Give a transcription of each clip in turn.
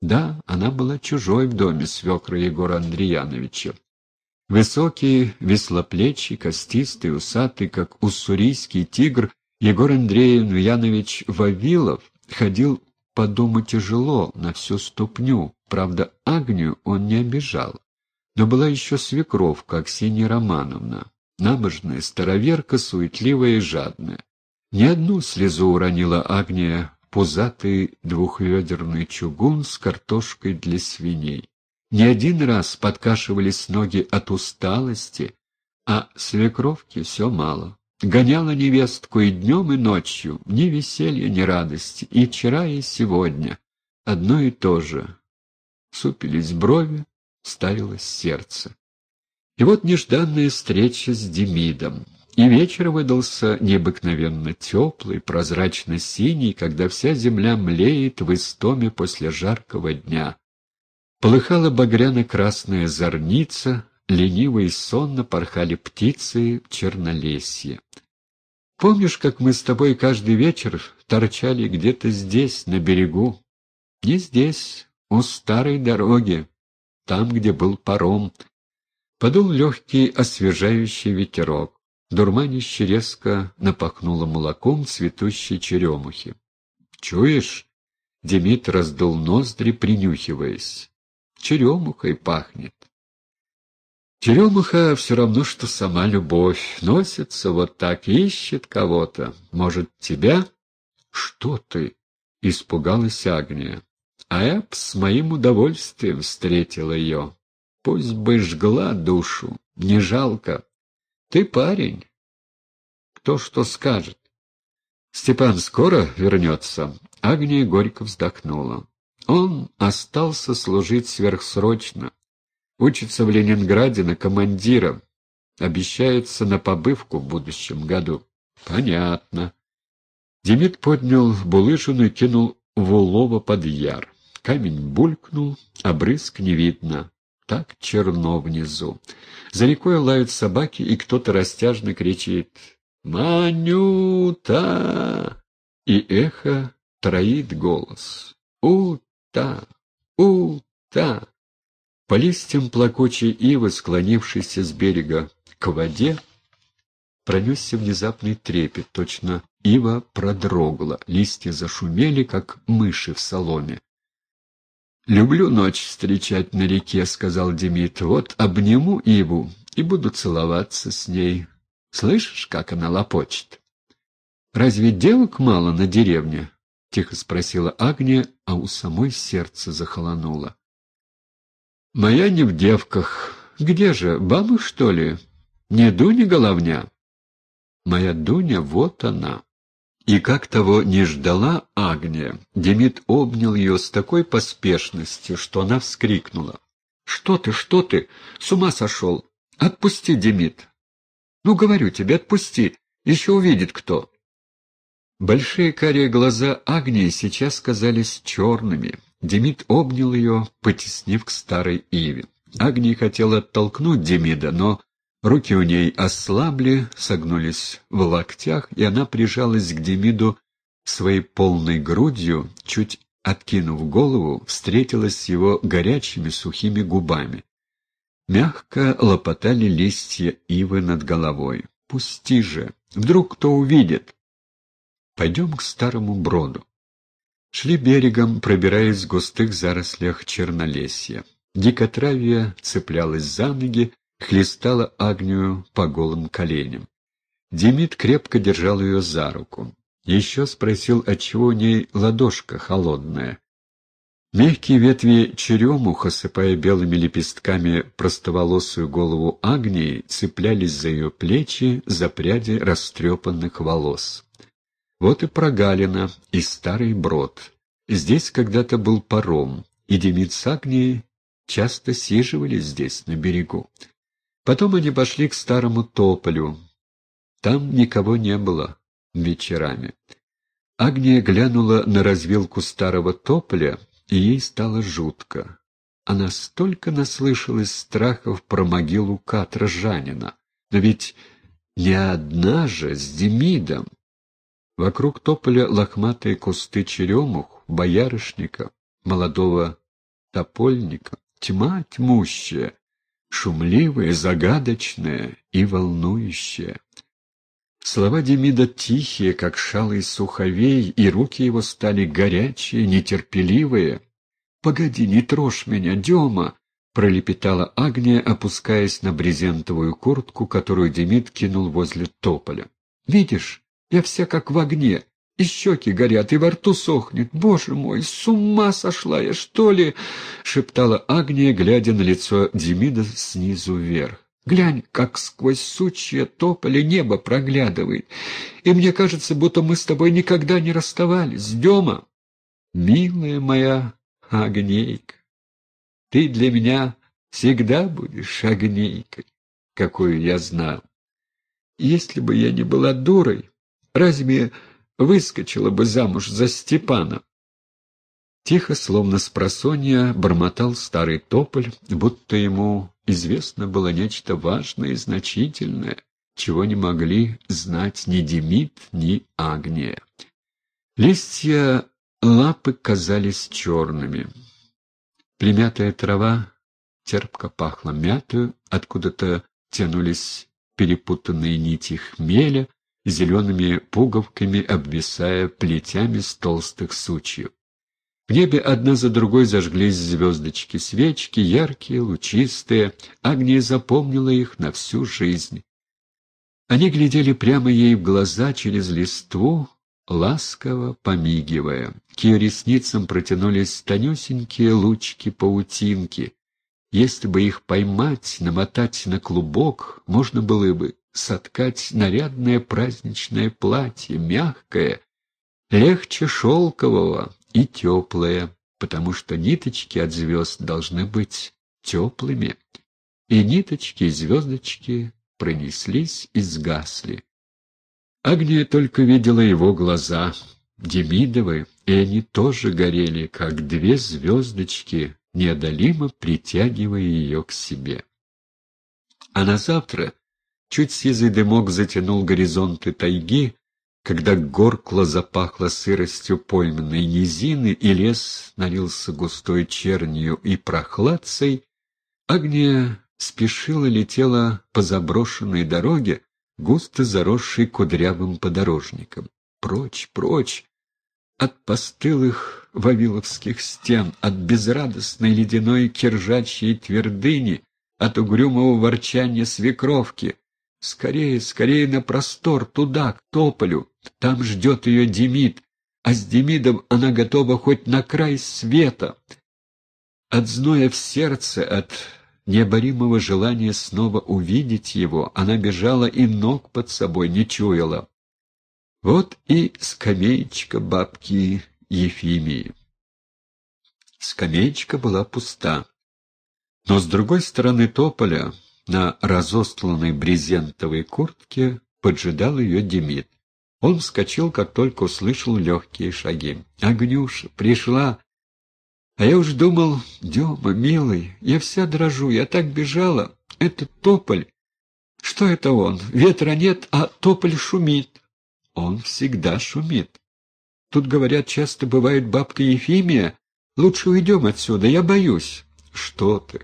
Да, она была чужой в доме свекра Егора Андреяновича. Высокий, веслоплечий, костистый, усатый, как уссурийский тигр, Егор Андреевич Вавилов ходил по дому тяжело, на всю ступню. Правда, Агнию он не обижал. Но была еще свекровка Аксинья Романовна, набожная, староверка, суетливая и жадная. Ни одну слезу уронила Агния пузатый двухведерный чугун с картошкой для свиней. Не один раз подкашивались ноги от усталости, а свекровки все мало. Гоняла невестку и днем, и ночью, ни веселья, ни радости, и вчера, и сегодня. Одно и то же. Супились брови, ставилось сердце. И вот нежданная встреча с Демидом. И вечер выдался необыкновенно теплый, прозрачно-синий, когда вся земля млеет в истоме после жаркого дня. Полыхала багряно-красная зорница, лениво и сонно порхали птицы в чернолесье. Помнишь, как мы с тобой каждый вечер торчали где-то здесь, на берегу? Не здесь, у старой дороги, там, где был паром. Подул легкий освежающий ветерок. Дурманище резко напахнуло молоком цветущей черемухи. «Чуешь?» — Демид раздул ноздри, принюхиваясь. «Черемухой пахнет». Черемуха все равно, что сама любовь. Носится вот так, ищет кого-то. Может, тебя? Что ты? Испугалась Агния. А я б с моим удовольствием встретила ее. Пусть бы жгла душу, не жалко. Ты парень. Кто что скажет? Степан скоро вернется. Агния горько вздохнула. Он остался служить сверхсрочно. Учится в Ленинграде на командира. Обещается на побывку в будущем году. Понятно. Демид поднял булыжину и кинул в улова под яр. Камень булькнул, обрызг не видно. Так черно внизу. За рекой лают собаки, и кто-то растяжно кричит «Манюта!» И эхо троит голос «Ута! Ута!» По листьям плакучей ивы, склонившейся с берега к воде, пронесся внезапный трепет, точно ива продрогла, листья зашумели, как мыши в соломе. «Люблю ночь встречать на реке», — сказал Демид. «Вот обниму иву и буду целоваться с ней. Слышишь, как она лопочет?» «Разве девок мало на деревне?» — тихо спросила Агния, а у самой сердце захолонуло. Моя не в девках. Где же, баба, что ли? Не Дуня головня? Моя Дуня, вот она. И как того не ждала Агния, Демид обнял ее с такой поспешностью, что она вскрикнула. «Что ты, что ты? С ума сошел! Отпусти, Демид!» «Ну, говорю тебе, отпусти, еще увидит кто!» Большие карие глаза Агнии сейчас казались черными, Демид обнял ее, потеснив к старой Иве. Агния хотела оттолкнуть Демида, но руки у ней ослабли, согнулись в локтях, и она прижалась к Демиду своей полной грудью, чуть откинув голову, встретилась с его горячими сухими губами. Мягко лопотали листья ивы над головой. «Пусти же! Вдруг кто увидит!» «Пойдем к старому броду». Шли берегом, пробираясь в густых зарослях чернолесья. Дикотравье цеплялась за ноги, хлестала Агнию по голым коленям. Демид крепко держал ее за руку. Еще спросил, отчего у ней ладошка холодная. Мягкие ветви черемух, осыпая белыми лепестками простоволосую голову Агнии, цеплялись за ее плечи, за пряди растрепанных волос. Вот и прогалина, и старый брод. Здесь когда-то был паром, и Демид с Агнией часто сиживали здесь, на берегу. Потом они пошли к старому тополю. Там никого не было вечерами. Агния глянула на развилку старого тополя, и ей стало жутко. Она столько наслышалась страхов про могилу Катра Жанина. Но ведь не одна же с Демидом. Вокруг тополя лохматые кусты черемух, боярышника, молодого топольником. Тьма тьмущая, шумливая, загадочная и волнующая. Слова Демида тихие, как шалый суховей, и руки его стали горячие, нетерпеливые. «Погоди, не трожь меня, Дема!» — пролепетала Агния, опускаясь на брезентовую куртку, которую Демид кинул возле тополя. «Видишь, я вся как в огне, и щеки горят, и во рту сохнет. Боже мой, с ума сошла я, что ли?» — шептала Агния, глядя на лицо Демида снизу вверх. Глянь, как сквозь сучья тополя небо проглядывает. И мне кажется, будто мы с тобой никогда не расставались. Дема, милая моя огнейка, ты для меня всегда будешь огнейкой, какую я знал. Если бы я не была дурой, разве выскочила бы замуж за Степана? Тихо, словно с просонья, бормотал старый тополь, будто ему известно было нечто важное и значительное, чего не могли знать ни Демид, ни Агния. Листья лапы казались черными. Примятая трава терпко пахла мятую, откуда-то тянулись перепутанные нити хмеля, зелеными пуговками обвисая плетями с толстых сучьев. В небе одна за другой зажглись звездочки, свечки, яркие, лучистые. Агния запомнила их на всю жизнь. Они глядели прямо ей в глаза через листву, ласково помигивая. К ее ресницам протянулись тонюсенькие лучки-паутинки. Если бы их поймать, намотать на клубок, можно было бы соткать нарядное праздничное платье, мягкое, легче шелкового, и теплое, потому что ниточки от звезд должны быть теплыми. И ниточки, и звездочки пронеслись и сгасли. Агния только видела его глаза, Демидовы, и они тоже горели, как две звездочки, неодолимо притягивая ее к себе. А на завтра чуть сизый дымок затянул горизонты тайги, когда горкло запахло сыростью пойменной низины, и лес налился густой чернью и прохладцей, Агния спешила летела по заброшенной дороге, густо заросшей кудрявым подорожником. Прочь, прочь! От постылых вавиловских стен, от безрадостной ледяной киржачьей твердыни, от угрюмого ворчания свекровки, Скорее, скорее на простор, туда, к тополю. Там ждет ее Демид, а с Демидом она готова хоть на край света. От зноя в сердце, от необоримого желания снова увидеть его, она бежала и ног под собой не чуяла. Вот и скамеечка бабки Ефимии. Скамеечка была пуста. Но с другой стороны тополя на разостланной брезентовой куртке поджидал ее Демид. Он вскочил, как только услышал легкие шаги. «Агнюша, пришла!» А я уж думал, Дема, милый, я вся дрожу, я так бежала. Это тополь. Что это он? Ветра нет, а тополь шумит. Он всегда шумит. Тут, говорят, часто бывает бабка Ефимия. Лучше уйдем отсюда, я боюсь. Что ты?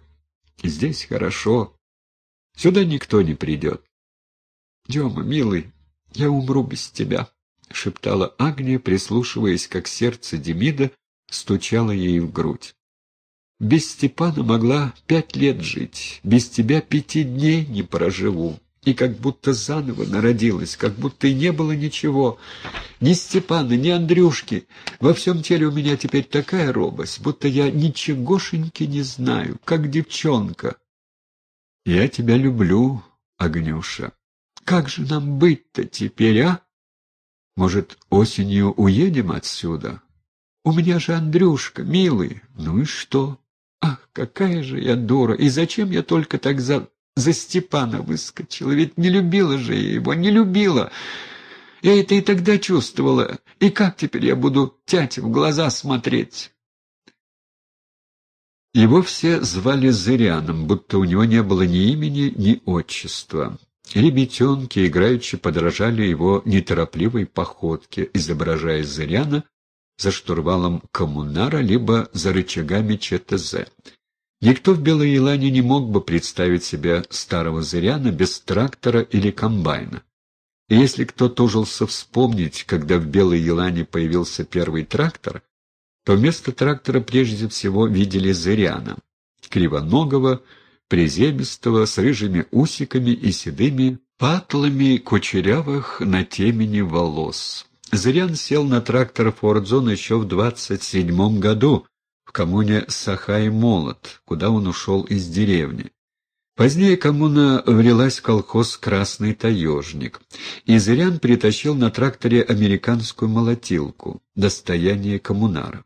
Здесь хорошо. Сюда никто не придет. — Дема, милый, я умру без тебя, — шептала Агния, прислушиваясь, как сердце Демида стучало ей в грудь. Без Степана могла пять лет жить, без тебя пяти дней не проживу. И как будто заново народилась, как будто и не было ничего. Ни Степана, ни Андрюшки. Во всем теле у меня теперь такая робость, будто я ничегошеньки не знаю, как девчонка. Я тебя люблю, Огнюша. Как же нам быть-то теперь, а? Может, осенью уедем отсюда? У меня же Андрюшка, милый. Ну и что? Ах, какая же я дура! И зачем я только так за, за Степана выскочила? Ведь не любила же я его, не любила. Я это и тогда чувствовала. И как теперь я буду тять в глаза смотреть? Его все звали Зыряном, будто у него не было ни имени, ни отчества. Ребятенки, играючи, подражали его неторопливой походке, изображая Зыряна за штурвалом коммунара, либо за рычагами ЧТЗ. Никто в Белой Елане не мог бы представить себе старого зыряна без трактора или комбайна. И если кто тужился вспомнить, когда в Белой Елане появился первый трактор, то вместо трактора прежде всего видели зыряна, кривоногого, приземистого, с рыжими усиками и седыми патлами кучерявых на темени волос. Зырян сел на трактор «Фордзон» еще в двадцать седьмом году, в коммуне Сахай-Молот, куда он ушел из деревни. Позднее коммуна влилась в колхоз «Красный таежник», и Зырян притащил на тракторе американскую молотилку, достояние коммунара.